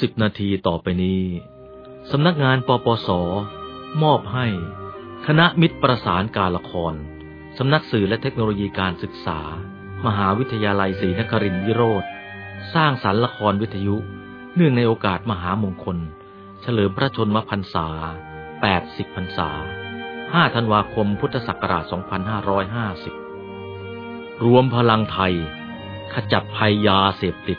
30นาทีต่อไปนี้สำนักงานปปส มอบให้ คณะมิตรประสานการละคร สำนักสื่อและเทคโนโลยีการศึกษา มหาวิทยาลัยศรีนครินทร์วิโรธสร้างสรรค์ละครวิทยุ เนื่องในโอกาสมหามงคล เฉลิมพระชนมพรรษา 80 พรรษา 5 ธันวาคมพุทธศักราช 2550 รวมพลังไทย ขจัดภัยยาเสพติด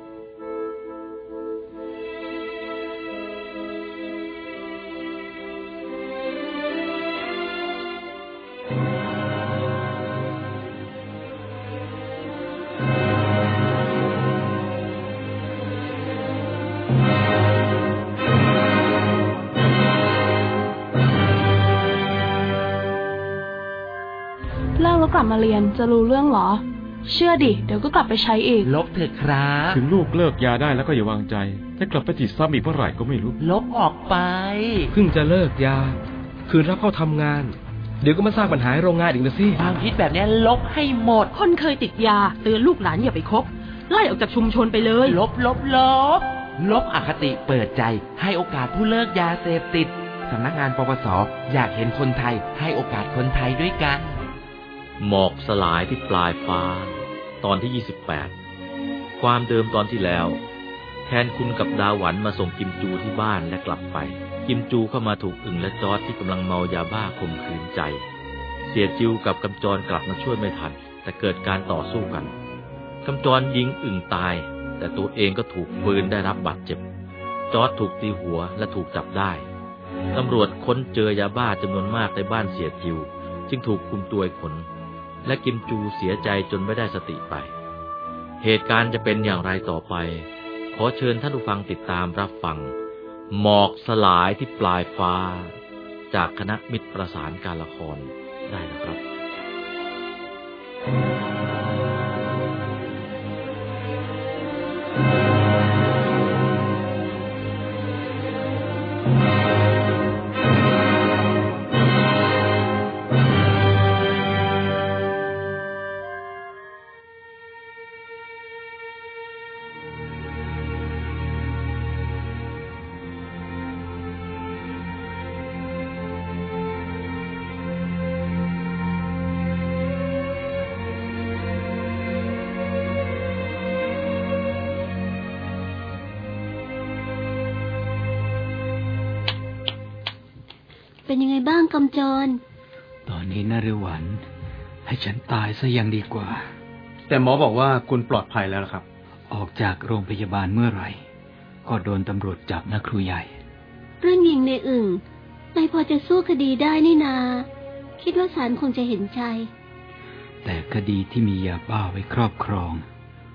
กแล้วกลับมาเรียนจะรู้เรื่องเหรอ เชื่อดิ เดี๋ยวก็กลับไปใช้อีก ลบเถอะครับ ถึงลูกเลิกยาได้แล้วก็อย่าวางใจ ถ้ากลับไปติดซ้ำอีกเมื่อไหร่ก็ไม่รู้ ลบออกไป เพิ่งจะเลิกยา คืนรับเข้าทำงาน เดี๋ยวก็มาสร้างปัญหาให้โรงงานอีกนะสิความคิดแบบเนี้ยลบให้หมด คนเคยติดยาเตือนลูกหลานอย่าไปคบไล่ออกจากชุมชนไปเลย ลบลบลบ ลบอคติเปิดใจ ให้โอกาสผู้เลิกยาเสพติดสำนักงานปปส อยากเห็นคนไทยให้โอกาสคนไทยด้วยกัน หมอกสลายที่ปลายฟ้า ตอนที่ 28 ความเดิมตอนที่แล้ว แทนคุณกับดาหวันมาส่งกิมจูที่บ้านและกลับไป กิมจูเข้ามาถูกอึ่งและจอดที่กำลังเมายาบ้าข่มขืนใจ เสียจิวกับกำจรกลับมาช่วยไม่ทัน แต่เกิดการต่อสู้กันกำจรยิงอึ่งตาย แต่ตัวเองก็ถูกปืนได้รับบาดเจ็บ จอดถูกตีหัวและถูกจับได้ตำรวจค้นเจอยาบ้าจำนวนมากในบ้านเสียจิว จึงถูกคุมตัวขน และกิมจูเสียใจจนไม่ได้สติไป เหตุการณ์จะเป็นอย่างไรต่อไป ขอเชิญท่านผู้ฟังติดตามรับฟัง หมอกสลายที่ปลายฟ้า จากคณะมิตรประสานการละครได้นะครับ ยังไงบ้างกำจร ตอนนี้นฤวัน ให้ฉันตายซะยังดีกว่า แต่หมอบอกว่าคุณปลอดภัยแล้วครับ ออกจากโรงพยาบาลเมื่อไหร่ ก็โดนตำรวจจับนะครูใหญ่ เรื่องยิงในอึ่งนายพอจะสู้คดีได้นี่นา คิดว่าศาลคงจะเห็นใจ แต่คดีที่มียาบ้าไว้ครอบครอง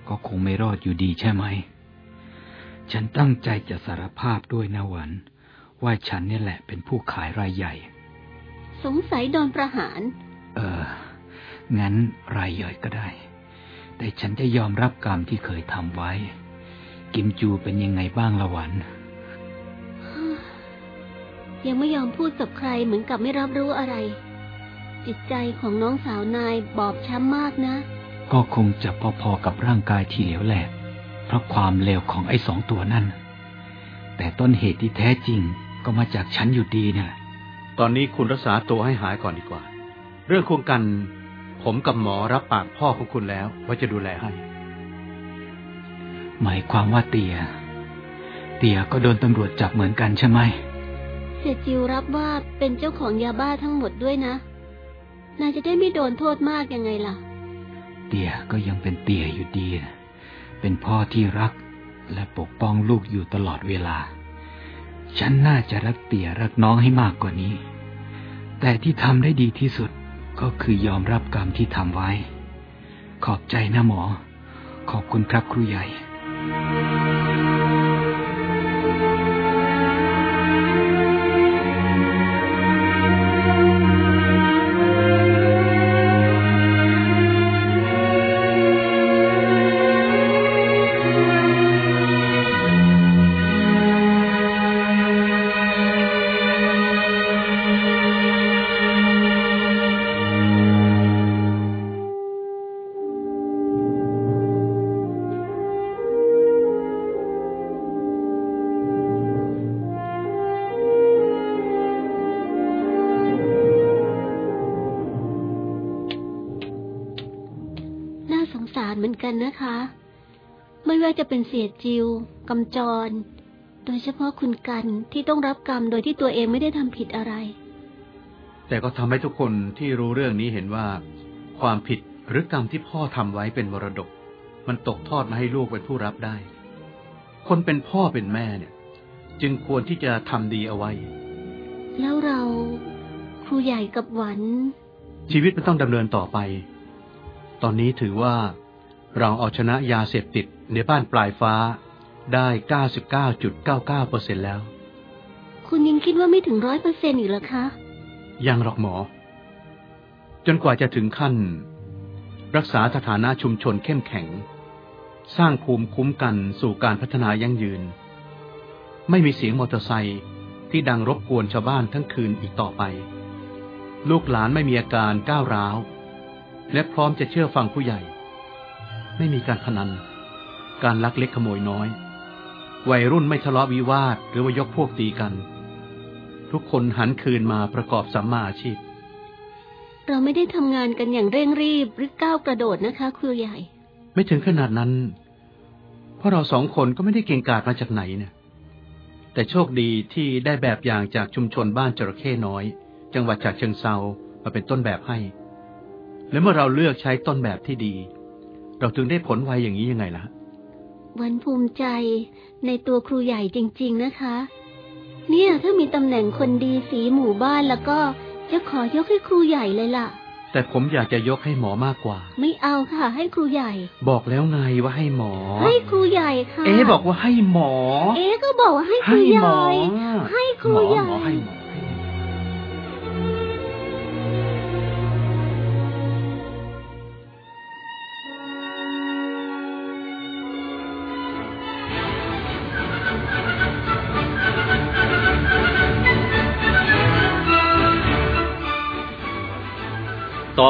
ก็คงไม่รอดอยู่ดีใช่ไหม ฉันตั้งใจจะสารภาพด้วยนะหวัน ว่าฉันเนี่ยแหละเป็นผู้ขายรายใหญ่ สงสัยโดนประหาร เออ งั้นรายย่อยก็ได้ แต่ฉันจะยอมรับกรรมที่เคยทำไว้ กิมจูเป็นยังไงบ้างละหวัน ยังไม่ยอมพูดกับใครเหมือนกับไม่รับรู้อะไร จิตใจของน้องสาวนายบอบช้ำมากนะ ก็คงจะพอๆกับร่างกายที่เหลวแหลกเพราะความเลวของไอ้สองตัวนั่น แต่ต้นเหตุที่แท้จริงก็มาจากฉันอยู่ดีเนี่ยแหละ ตอนนี้คุณรักษาตัวให้หายก่อนดีกว่า เรื่องโครงกัน ผมกับหมอรับปากพ่อของคุณแล้วว่าจะดูแลให้ หมายความว่าเตีย เตียก็โดนตำรวจจับเหมือนกันใช่ไหม เสียจิวรับว่าเป็นเจ้าของยาบ้าทั้งหมดด้วยนะ นายจะได้ไม่โดนโทษมากยังไงล่ะ เตียก็ยังเป็นเตียอยู่ดีนะเป็นพ่อที่รักและปกป้องลูกอยู่ตลอดเวลา ฉันน่าจะรักเตี่ยรักน้องให้มากกว่านี้ แต่ที่ทำได้ดีที่สุดก็คือยอมรับกรรมที่ทำไว้ ขอบใจนะหมอ ขอบคุณครับครูใหญ่ จะเป็นเสียจิวกำจร โดยเฉพาะคุณกันที่ต้องรับกรรมโดยที่ตัวเองไม่ได้ทำผิดอะไร แต่ก็ทำให้ทุกคนที่รู้เรื่องนี้เห็นว่า ความผิดหรือกรรมที่พ่อทำไว้เป็นมรดก มันตกทอดมาให้ลูกเป็นผู้รับได้ คนเป็นพ่อเป็นแม่เนี่ย จึงควรที่จะทำดีเอาไว้ แล้วเราครูใหญ่กับหวัน ชีวิตมันต้องดำเนินต่อไป ตอนนี้ถือว่าเราเอาชนะยาเสพติด ในบ้านปลายฟ้าได้ 99.99%แล้ว คุณยังคิดว่าไม่ถึงร้อยเปอร์เซ็นต์อีกเหรอคะ ยังหรอกหมอ จนกว่าจะถึงขั้น รักษาสถานะชุมชนเข้มแข็ง สร้างภูมิคุ้มกันสู่การพัฒนายั่งยืน ไม่มีเสียงมอเตอร์ไซค์ที่ดังรบกวนชาวบ้านทั้งคืนอีกต่อไป ลูกหลานไม่มีอาการก้าวร้าว และพร้อมจะเชื่อฟังผู้ใหญ่ ไม่มีการพนัน การลักเล็กขโมยน้อย วัยรุ่นไม่ทะเลาะวิวาทหรือว่ายกพวกตีกัน ทุกคนหันคืนมาประกอบสัมมาอาชีพ เราไม่ได้ทำงานกันอย่างเร่งรีบหรือก้าวกระโดดนะคะครูใหญ่ ไม่ถึงขนาดนั้น เพราะเราสองคนก็ไม่ได้เก่งกาจมาจากไหนเนี่ยแต่โชคดีที่ได้แบบอย่างจากชุมชนบ้านจระเข้น้อย จังหวัดฉะเชิงเซามาเป็นต้นแบบให้ และเมื่อเราเลือกใช้ต้นแบบที่ดี เราถึงได้ผลไวอย่างนี้ยังไงล่ะ วันภูมิใจในตัวครูใหญ่จริง ๆนะคะ เนี่ยถ้ามีตำแหน่งคนดีสีหมู่บ้านแล้วก็จะขอยกให้ครูใหญ่เลยล่ะ แต่ผมอยากจะยกให้หมอมากกว่า ไม่เอาค่ะ ให้ครูใหญ่ บอกแล้วไงว่าให้หมอ ให้ครูใหญ่ค่ะ เอ๊ะบอกว่าให้หมอ เอ๊ะก็บอกว่าให้ครูให้ใหหมญ่อให้ครูหมอใหญ่หมอให้หมอให้หมอ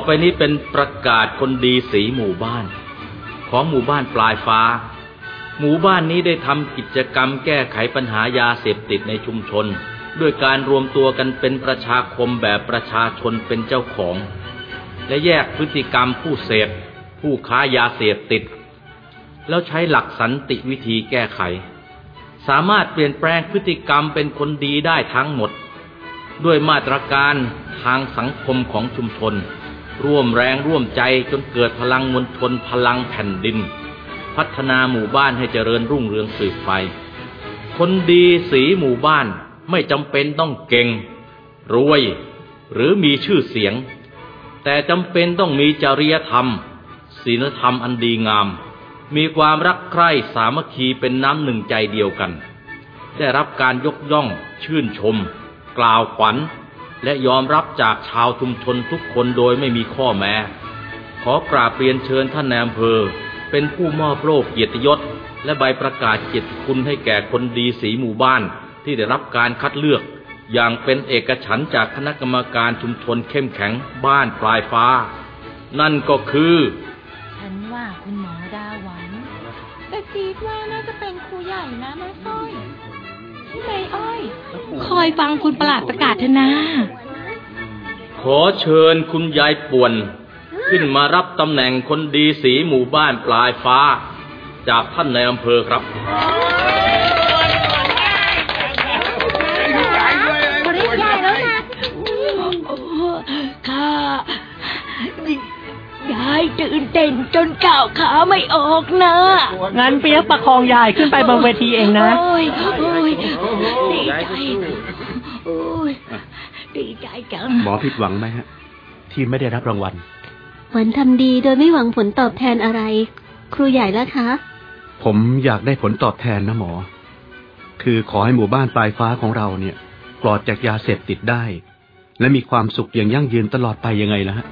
ไปนี้เป็นประกาศคนดีสีหมู่บ้าน ของหมู่บ้านปลายฟ้า หมู่บ้านนี้ได้ทำกิจกรรมแก้ไขปัญหายาเสพติดในชุมชน ด้วยการรวมตัวกันเป็นประชาคมแบบประชาชนเป็นเจ้าของ และแยกพฤติกรรมผู้เสพ ผู้ค้ายาเสพติด แล้วใช้หลักสันติวิธีแก้ไข สามารถเปลี่ยนแปลงพฤติกรรมเป็นคนดีได้ทั้งหมด ด้วยมาตรการทางสังคมของชุมชน ร่วมแรงร่วมใจจนเกิดพลังมวลชนพลังแผ่นดิน พัฒนาหมู่บ้านให้เจริญรุ่งเรืองสืบไป คนดีสีหมู่บ้านไม่จำเป็นต้องเก่ง รวย หรือมีชื่อเสียง แต่จำเป็นต้องมีจริยธรรมศีลธรรมอันดีงาม มีความรักใคร่สามัคคีเป็นน้ำหนึ่งใจเดียวกัน ได้รับการยกย่อง ชื่นชม กล่าวขวัญ และยอมรับจากชาวชุมชนทุกคนโดยไม่มีข้อแม้ ขอกราบเรียนเชิญท่านนายอำเภอ เป็นผู้มอบโล่เกียรติยศ และใบประกาศเกียรติคุณให้แก่คนดีสีหมู่บ้านที่ได้รับการคัดเลือก อย่างเป็นเอกฉันจากคณะกรรมการชุมชนเข้มแข็งบ้านปลายฟ้า นั่นก็คือ ไม่อ้อย คอยฟังคุณประหลาดประกาศเถอะนะ ขอเชิญคุณยายป่วน ขึ้นมารับตำแหน่งคนดีสีหมู่บ้านปลายฟ้า จากท่านในอำเภอครับบายตื่นเต้นจนก้าวขาไม่ออกนะงั้นเปียกประคองยายขึ้นไปบนเวทีเองนะโอ้ยโอ้ยดีใจโอ้ยดีใจจังหมอผิดหวังไหมฮะ ที่ไม่ได้รับรางวัลหวันทำดีโดยไม่หวังผลตอบแทนอะไร ครูใหญ่แล้วคะ ผมอยากได้ผลตอบแทนนะหมอ คือขอให้หมู่บ้านปลายฟ้าของเราเนี่ย ปลอดจากยาเสพติดได้ และมีความสุขอย่างยั่งยืนตลอดไปยังไงล่ะฮะ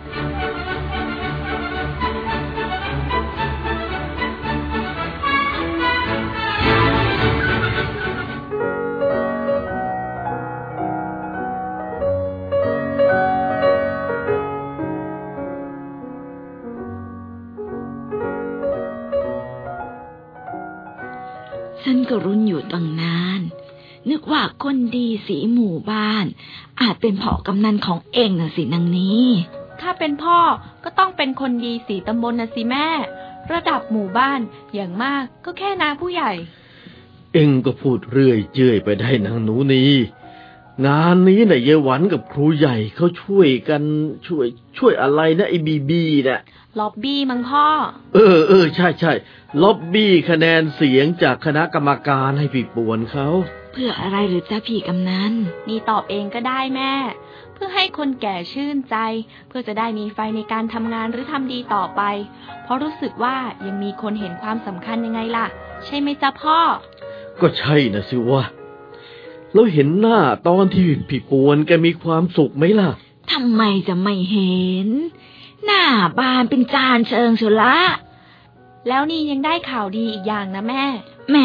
คนดีสีหมู่บ้าน อาจเป็นพ่อกำนันของเองน่ะสินางนี้ถ้าเป็นพ่อก็ต้องเป็นคนดีสีตำบลนะสิแม่ ระดับหมู่บ้านอย่างมากก็แค่นาผู้ใหญ่ เอ็งก็พูดเรื่อยเจื่อยไปได้นางหนูนีงานนี้น่ะเยายหวันกับครูใหญ่เขาช่วยกันช่วย ช่วยอะไรนะไอ้บีบีน่ะล็อบบี้มั้งพ่อ เออเออใช่ใช่ล็อบบี้คะแนนเสียงจากคณะกรรมการให้พี่ปวนเขา เพื่ออะไรหรือจ้าพี่กำนันนี่ตอบเองก็ได้แม่ เพื่อให้คนแก่ชื่นใจ เพื่อจะได้มีไฟในการทำงานหรือทำดีต่อไป เพราะรู้สึกว่ายังมีคนเห็นความสำคัญยังไงล่ะ ใช่ไหมจ๊ะพ่อ ก็ใช่นะสิวะแล้วเห็นหน้าตอนที่พี่ปวนแกมีความสุขไหมล่ะทำไมจะไม่เห็น หน้าบานเป็นจานเชิงสุละ แล้วนี่ยังได้ข่าวดีอีกอย่างนะแม่ แหม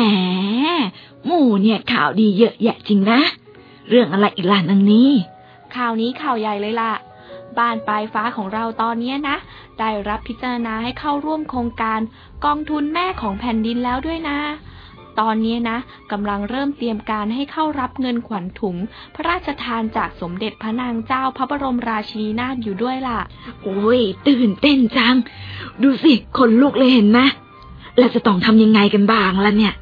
หมู่เนี่ยข่าวดีเยอะแยะจริงนะ เรื่องอะไรอีกล่ะนางนี้ ข่าวนี้ข่าวใหญ่เลยล่ะ บ้านปลายฟ้าของเราตอนเนี้ยนะ ได้รับพิจารณาให้เข้าร่วมโครงการ กองทุนแม่ของแผ่นดินแล้วด้วยนะ ตอนนี้นะกำลังเริ่มเตรียมการให้เข้ารับเงินขวัญถุง พระราชทานจากสมเด็จพระนางเจ้าพระบรมราชินีนาถอยู่ด้วยล่ะ โอ้ย ตื่นเต้นจัง ดูสิคนลุกเลยเห็นไหมแล้วจะต้องทำยังไงกันบ้างล่ะเนี่ย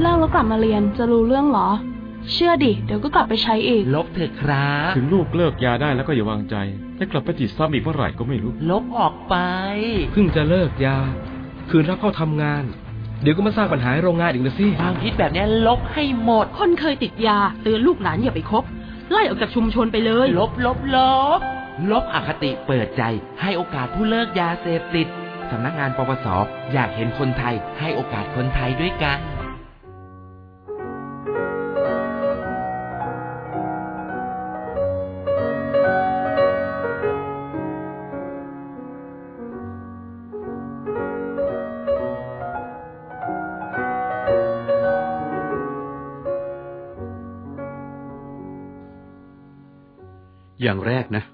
เลิกแล้วกลับมาเรียนจะรู้เรื่องเหรอ เชื่อดิ เดี๋ยวก็กลับไปใช้อีก ลบเถอะครับ ถึงลูกเลิกยาได้แล้วก็อย่าวางใจแต่กลับไปติดซ้ำอีกเมื่อไหร่ก็ไม่รู้ ลบออกไป เพิ่งจะเลิกยา คืนรับเข้าทำงาน เดี๋ยวก็มาสร้างปัญหาให้โรงงานอีกนะสิความคิดแบบเนี้ยลบให้หมด คนเคยติดยาเตือนลูกหลานอย่าไปคบ ไล่ออกจากชุมชนไปเลย ลบลบลบ ลบอคติเปิดใจ ให้โอกาสผู้เลิกยาเสพติดสำนักงานปปสอยากเห็นคนไทยให้โอกาสคนไทยด้วยกัน อย่างแรกนะ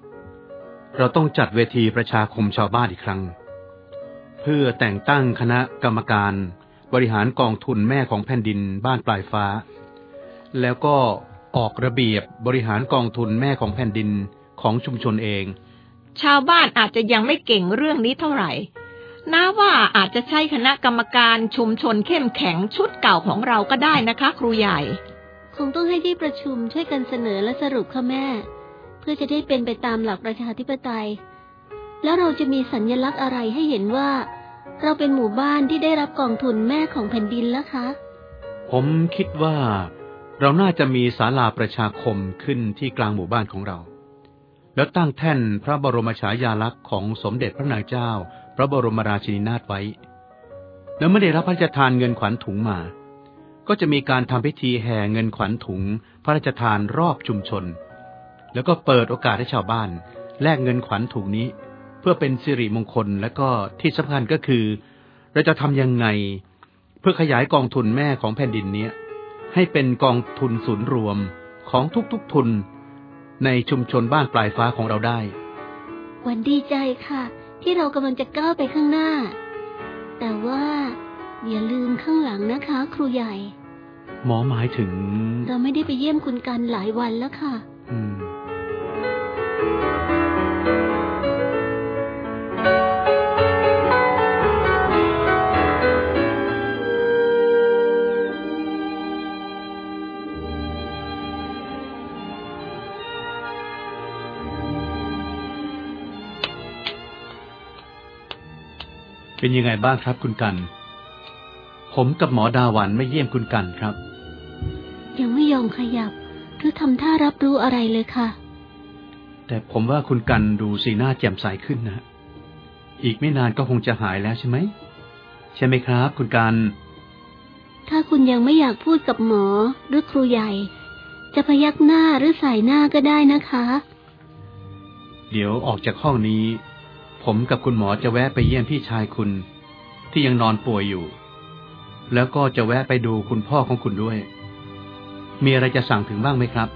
เราต้องจัดเวทีประชาคมชาวบ้านอีกครั้ง เพื่อแต่งตั้งคณะกรรมการบริหารกองทุนแม่ของแผ่นดินบ้านปลายฟ้า แล้วก็ออกระเบียบบริหารกองทุนแม่ของแผ่นดินของชุมชนเอง ชาวบ้านอาจจะยังไม่เก่งเรื่องนี้เท่าไหร่น้าว่าอาจจะใช้คณะกรรมการชุมชนเข้มแข็งชุดเก่าของเราก็ได้นะคะ ครูใหญ่ คงต้องให้ที่ประชุมช่วยกันเสนอและสรุปค่ะแม่ เพื่อจะได้เป็นไปตามหลักประชาธิปไตย แล้วเราจะมีสัญญลักษณ์อะไรให้เห็นว่า เราเป็นหมู่บ้านที่ได้รับกองทุนแม่ของแผ่นดินแล้วคะ ผมคิดว่า เราน่าจะมีศาลาประชาคมขึ้นที่กลางหมู่บ้านของเรา แล้วตั้งแท่นพระบรมฉายาลักษณ์ของสมเด็จพระนางเจ้า พระบรมราชินีนาถไว้ แล้วเมื่อได้รับพระราชทานเงินขวัญถุงมาก็จะมีการทำพิธีแห่เงินขวัญถุงพระราชทานรอบชุมชน แล้วก็เปิดโอกาสให้ชาวบ้าน แลกเงินขวัญถุงนี้ เพื่อเป็นสิริมงคลและก็ที่สำคัญก็คือ เราจะทำยังไง เพื่อขยายกองทุนแม่ของแผ่นดินเนี้ยให้เป็นกองทุนศูนย์รวมของทุกๆทุน ในชุมชนบ้านปลายฟ้าของเราได้หวันดีใจค่ะ ที่เรากำลังจะก้าวไปข้างหน้า แต่ว่าอย่าลืมข้างหลังนะคะ ครูใหญ่ หมอหมายถึง เราไม่ได้ไปเยี่ยมคุณกันหลายวันแล้วค่ะ อืม เป็นยังไงบ้างครับคุณกัน ผมกับหมอดาหวันไม่เยี่ยมคุณกันครับ ยังไม่ยอมขยับ หรือทำท่ารับรู้อะไรเลยค่ะ แต่ผมว่าคุณกันดูสีหน้าแจ่มใสขึ้นนะ อีกไม่นานก็คงจะหายแล้วใช่ไหม ใช่ไหมครับ คุณกัน ถ้าคุณยังไม่อยากพูดกับหมอหรือครูใหญ่ จะพยักหน้าหรือสายหน้าก็ได้นะคะ เดี๋ยวออกจากห้องนี้ ผมกับคุณหมอจะแวะไปเยี่ยมพี่ชายคุณ ที่ยังนอนป่วยอยู่ แล้วก็จะแวะไปดูคุณพ่อของคุณด้วย มีอะไรจะสั่งถึงบ้างไหมครับ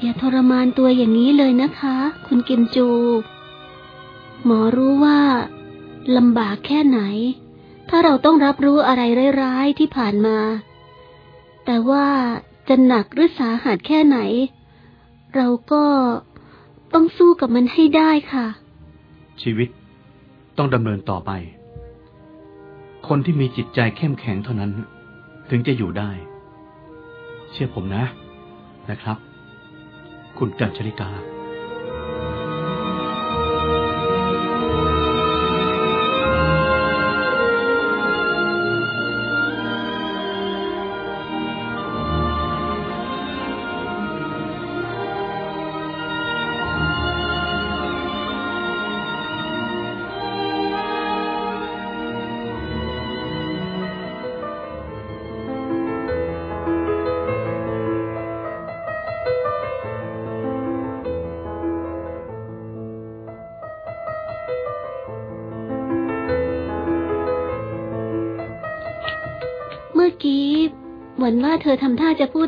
อย่าทรมานตัวอย่างนี้เลยนะคะ คุณกิมจู หมอรู้ว่าลำบากแค่ไหน ถ้าเราต้องรับรู้อะไรร้ายๆที่ผ่านมา แต่ว่าจะหนักหรือสาหัสแค่ไหน เราก็ต้องสู้กับมันให้ได้ค่ะ ชีวิตต้องดำเนินต่อไป คนที่มีจิตใจเข้มแข็งเท่านั้น ถึงจะอยู่ได้ เชื่อผมนะนะครับ คุณกันชริกา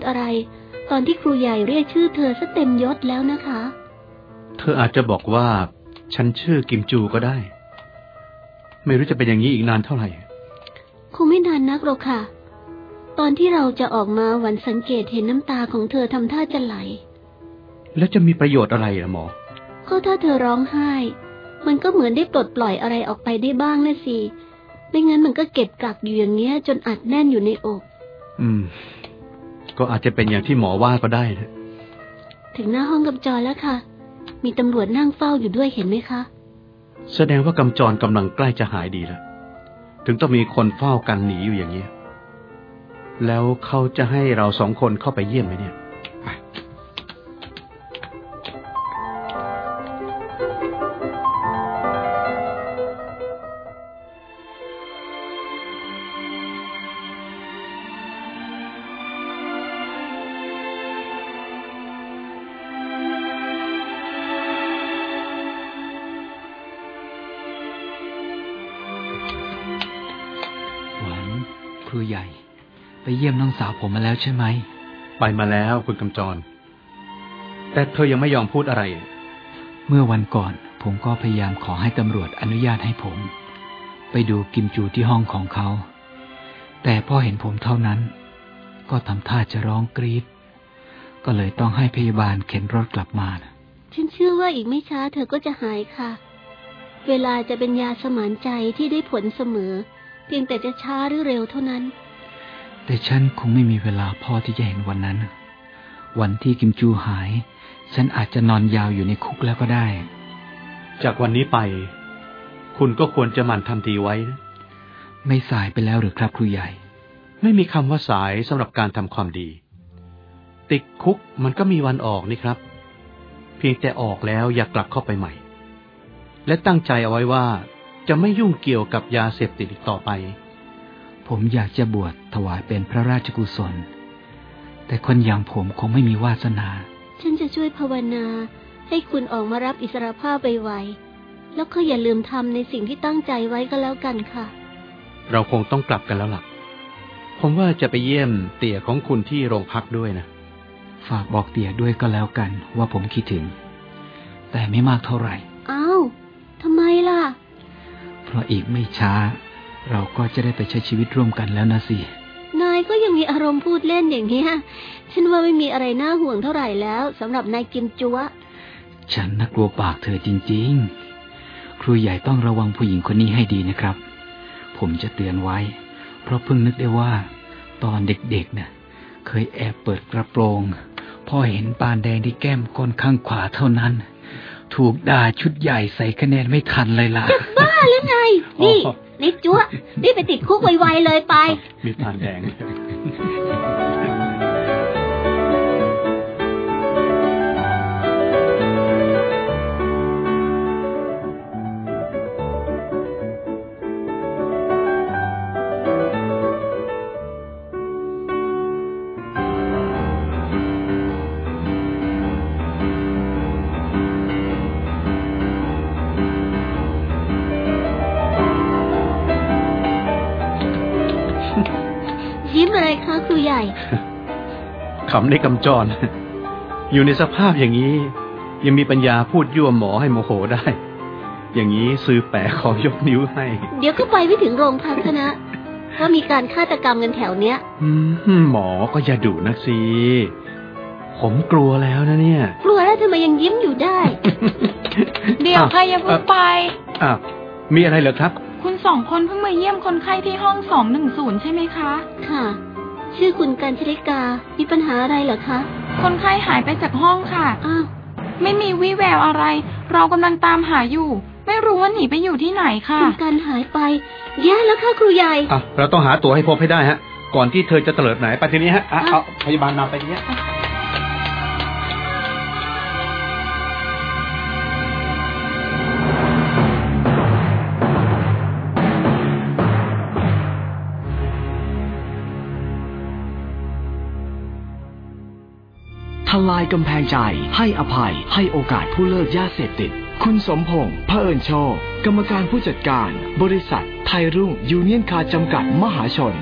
อะไร ตอนที่ครูใหญ่เรียกชื่อเธอซะเต็มยศแล้วนะคะ เธออาจจะบอกว่า ฉันชื่อกิมจูก็ได้ ไม่รู้จะเป็นอย่างนี้อีกนานเท่าไหร่ คงไม่นานนักหรอกค่ะ ตอนที่เราจะออกมาหวันสังเกตเห็นน้ำตาของเธอทำท่าจะไหล แล้วจะมีประโยชน์อะไรล่ะหมอ ก็ถ้าเธอร้องไห้ มันก็เหมือนได้ปลดปล่อยอะไรออกไปได้บ้างนะสิไม่งั้นมันก็เก็บกักอยู่อย่างเนี้ย จนอัดแน่นอยู่ในอก อืม ก็อาจจะเป็นอย่างที่หมอว่าก็ได้นะถึงหน้าห้องกำจรแล้วค่ะ มีตำรวจนั่งเฝ้าอยู่ด้วยเห็นไหมคะ แสดงว่ากำจรกำลังใกล้จะหายดีแล้ว ถึงต้องมีคนเฝ้ากันหนีอยู่อย่างนี้ย แล้วเขาจะให้เราสองคนเข้าไปเยี่ยมไหมเนี่ยห เยี่ยมน้องสาวผมมาแล้วใช่ไหม ไปมาแล้วคุณกำจร แต่เธอยังไม่ยอมพูดอะไร เมื่อวันก่อนผมก็พยายามขอให้ตำรวจอนุญาตให้ผม ไปดูกิมจูที่ห้องของเขา แต่พอเห็นผมเท่านั้น ก็ทำท่าจะร้องกรีดก็เลยต้องให้พยาบาลเข็นรถกลับมานะฉันเชื่อว่าอีกไม่ช้าเธอก็จะหายค่ะ เวลาจะเป็นยาสมานใจที่ได้ผลเสมอ เพียงแต่จะช้าหรือเร็วเท่านั้น แต่ฉันคงไม่มีเวลาพอที่จะเห็นวันนั้น วันที่กิมจูหาย ฉันอาจจะนอนยาวอยู่ในคุกแล้วก็ได้ จากวันนี้ไป คุณก็ควรจะหมั่นทำดีไว้นะไม่สายไปแล้วหรือครับครูใหญ่ ไม่มีคำว่าสายสำหรับการทำความดี ติดคุกมันก็มีวันออกนี่ครับ เพียงแต่ออกแล้วอย่ากลับเข้าไปใหม่ และตั้งใจเอาไว้ว่าจะไม่ยุ่งเกี่ยวกับยาเสพติดอีกต่อไป ผมอยากจะบวช ถวายเป็นพระราชกุศล แต่คนอย่างผมคงไม่มีวาสนา ฉันจะช่วยภาวนาให้คุณออกมารับอิสรภาพไวๆแล้วก็อย่าลืมทำในสิ่งที่ตั้งใจไว้ก็แล้วกันค่ะ เราคงต้องกลับกันแล้วล่ะผผมว่าจะไปเยี่ยมเตี่ยของคุณที่โรงพักด้วยนะ ฝากบอกเตี่ยด้วยก็แล้วกันว่าผมคิดถึง แต่ไม่มากเท่าไหร่ อ้าวทำไมล่ะ เพราะอีกไม่ช้า เราก็จะได้ไปใช้ชีวิตร่วมกันแล้วนะสินาย ก็ยังมีอารมณ์พูดเล่นอย่างเนี้ยฉันว่าไม่มีอะไรน่าห่วงเท่าไหร่แล้วสำหรับนายกิมจัวฉันนักกลัวปากเธอจริง ๆ ครูใหญ่ต้องระวังผู้หญิงคนนี้ให้ดีนะครับ ผมจะเตือนไว้ เพราะเพิ่งนึกได้ว่า ตอนเด็กๆเนะ่ะ เคยแอบเปิดกระโปรง พอเห็นปานแดงที่แก้มก้นข้างขวาเท่านั้น ถูกด่าชุดใหญ่ใส่คะแนนไม่ทันเลยล่ะบ้าหรือไง นี่นายจัวรีบไปติดคุกไวๆเลยไป มีผ่านแดง ขำในกำจร อยู่ในสภาพอย่างนี้ ยังมีปัญญาพูดยั่วหมอให้โมโหได้ อย่างนี้ซื้อแปะขอยกนิ้วให้ เดี๋ยวก็ไปไม่ถึงโรงพักซะนะ ว่ามีการฆาตกรรมกันแถวเนี้ยอืมหมอก็อย่าดุนักสิผมกลัวแล้วนะเนี่ย กลัวแล้วทำไมยังยิ้มอยู่ได้ เดี๋ยวค่ะอย่าเพิ่งไปอะมีอะไรเหรอครับ คุณสองคนเพิ่งมาเยี่ยมคนไข้ที่ห้องสองหนึ่งศูนย์ใช่ไหมคะ ค่ะ ชื่อคุณกัญชลิกา มีปัญหาอะไรเหรอคะ คนไข้หายไปจากห้องค่ะ อ้าว ไม่มีวี่แววอะไร เรากำลังตามหาอยู่ ไม่รู้ว่าหนีไปอยู่ที่ไหนค่ะ คุณกันหายไป แย่แล้วค่ะครูใหญ่ อะ เราต้องหาตัวให้พบให้ได้ฮะ ก่อนที่เธอจะเตลิดไหนไปทีนี้ฮะอะเอาพยาบาลนำไปทีเนี้ย ทลายกำแพงใจ ให้อภัย ให้โอกาสผู้เลิกยาเสพติด คุณสมพงษ์เผอิญโชค กรรมการผู้จัดการ บริษัท ไทยรุ่งยูเนียนคาร์จำกัดมหาชน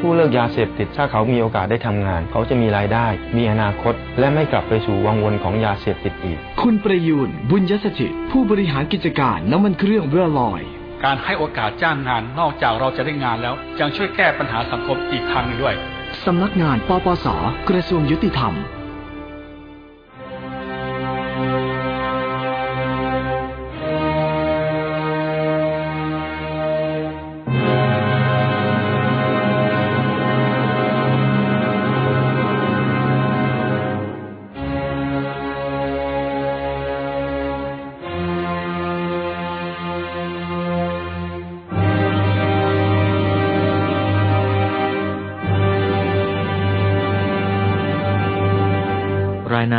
ผู้เลิกยาเสพติดถ้าเขามีโอกาสได้ทำงาน เขาจะมีรายได้ มีอนาคต และไม่กลับไปสู่วังวนของยาเสพติดอีก คุณประยูนบุญยสถิตผู้บริหารกิจการน้ำมันเครื่องเรือลอยการให้โอกาสจ้างงานนอกจากเราจะได้งานแล้วยังช่วยแก้ปัญหาสังคมอีกทางหนึงด้วย สำนักงานปปส กระทรวงยุติธรรม